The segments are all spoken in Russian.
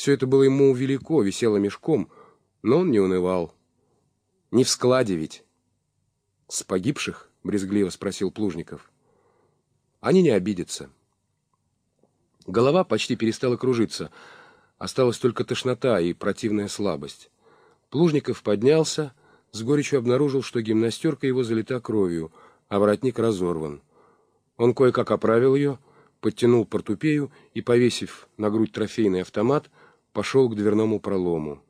Все это было ему велико, висело мешком, но он не унывал. Не в складе ведь. «С погибших?» — брезгливо спросил Плужников. «Они не обидятся». Голова почти перестала кружиться. Осталась только тошнота и противная слабость. Плужников поднялся, с горечью обнаружил, что гимнастерка его залита кровью, а воротник разорван. Он кое-как оправил ее, подтянул портупею и, повесив на грудь трофейный автомат, пошел к дверному пролому.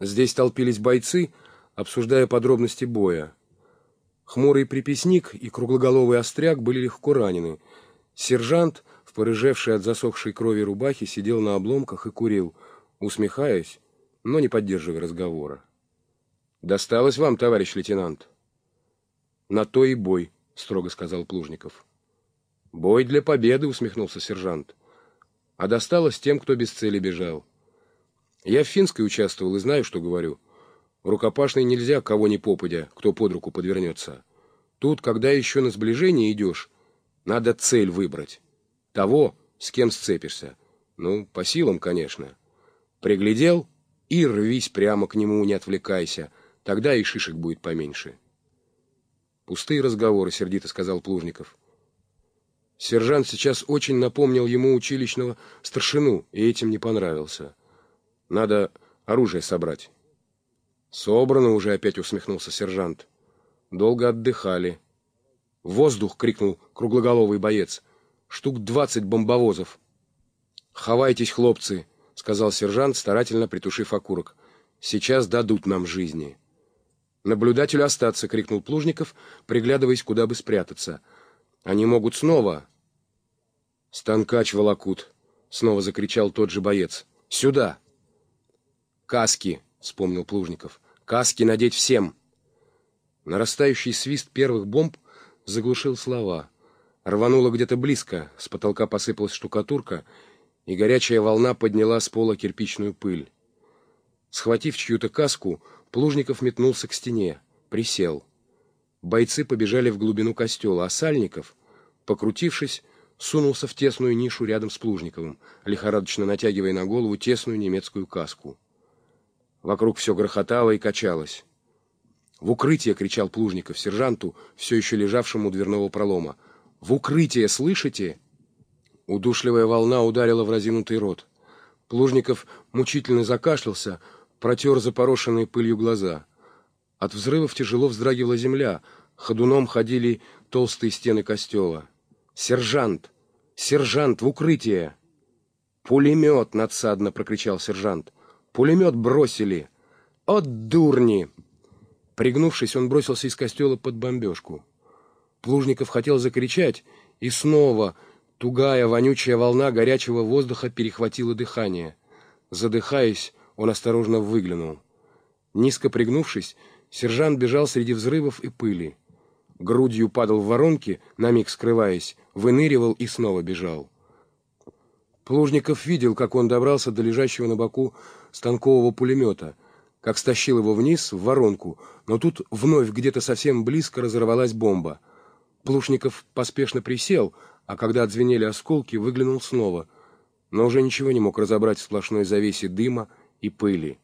Здесь толпились бойцы, обсуждая подробности боя. Хмурый приписник и круглоголовый остряк были легко ранены. Сержант, в порыжевшей от засохшей крови рубахе, сидел на обломках и курил, усмехаясь, но не поддерживая разговора. «Досталось вам, товарищ лейтенант?» «На то и бой», — строго сказал Плужников. «Бой для победы», — усмехнулся сержант. «А досталось тем, кто без цели бежал. Я в финской участвовал и знаю, что говорю. В рукопашной нельзя кого ни попадя, кто под руку подвернется. Тут, когда еще на сближение идешь, надо цель выбрать. Того, с кем сцепишься. Ну, по силам, конечно. Приглядел и рвись прямо к нему, не отвлекайся. Тогда и шишек будет поменьше. Пустые разговоры, сердито сказал Плужников. Сержант сейчас очень напомнил ему училищного старшину, и этим не понравился. Надо оружие собрать. Собрано уже, опять усмехнулся сержант. Долго отдыхали. Воздух! крикнул круглоголовый боец. Штук двадцать бомбовозов. Ховайтесь, хлопцы, сказал сержант, старательно притушив окурок. Сейчас дадут нам жизни. «Наблюдателю остаться!» — крикнул Плужников, приглядываясь, куда бы спрятаться. «Они могут снова...» «Станкач волокут!» — снова закричал тот же боец. «Сюда!» «Каски!» — вспомнил Плужников. «Каски надеть всем!» Нарастающий свист первых бомб заглушил слова. Рвануло где-то близко, с потолка посыпалась штукатурка, и горячая волна подняла с пола кирпичную пыль. Схватив чью-то каску, Плужников метнулся к стене, присел. Бойцы побежали в глубину костела, а Сальников, покрутившись, сунулся в тесную нишу рядом с Плужниковым, лихорадочно натягивая на голову тесную немецкую каску. Вокруг все грохотало и качалось. «В укрытие!» — кричал Плужников сержанту, все еще лежавшему у дверного пролома. «В укрытие, слышите?» Удушливая волна ударила в разинутый рот. Плужников мучительно закашлялся, протер запорошенные пылью глаза. От взрывов тяжело вздрагивала земля, ходуном ходили толстые стены костела. «Сержант! Сержант, в укрытие!» «Пулемет!» — надсадно прокричал сержант. «Пулемет бросили!» «От дурни!» Пригнувшись, он бросился из костела под бомбежку. Плужников хотел закричать, и снова тугая вонючая волна горячего воздуха перехватила дыхание. Задыхаясь, он осторожно выглянул. Низко пригнувшись, сержант бежал среди взрывов и пыли. Грудью падал в воронки, на миг скрываясь, выныривал и снова бежал. Плужников видел, как он добрался до лежащего на боку станкового пулемета, как стащил его вниз, в воронку, но тут вновь где-то совсем близко разорвалась бомба. Плужников поспешно присел, а когда отзвенели осколки, выглянул снова, но уже ничего не мог разобрать в сплошной завесе дыма и пыли.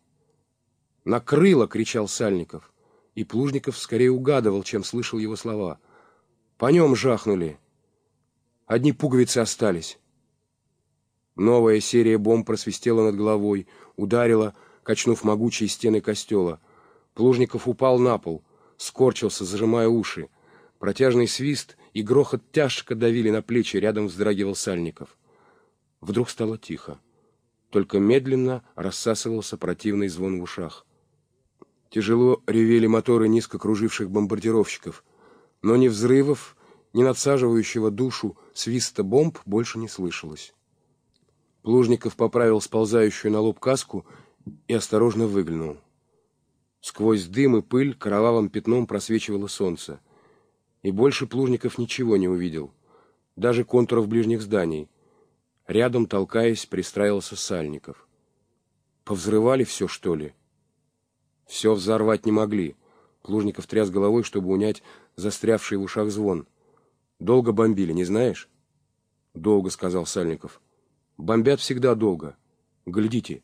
«Накрыло!» — кричал Сальников. И Плужников скорее угадывал, чем слышал его слова. «По нем жахнули. Одни пуговицы остались». Новая серия бомб просвистела над головой, ударила, качнув могучие стены костела. Плужников упал на пол, скорчился, зажимая уши. Протяжный свист и грохот тяжко давили на плечи, рядом вздрагивал Сальников. Вдруг стало тихо только медленно рассасывался противный звон в ушах. Тяжело ревели моторы низко круживших бомбардировщиков, но ни взрывов, ни надсаживающего душу свиста бомб больше не слышалось. Плужников поправил сползающую на лоб каску и осторожно выглянул. Сквозь дым и пыль кровавым пятном просвечивало солнце. И больше Плужников ничего не увидел, даже контуров ближних зданий, Рядом, толкаясь, пристраивался Сальников. Повзрывали все, что ли? Все взорвать не могли. Плужников тряс головой, чтобы унять застрявший в ушах звон. Долго бомбили, не знаешь? Долго, сказал Сальников. Бомбят всегда долго. Глядите,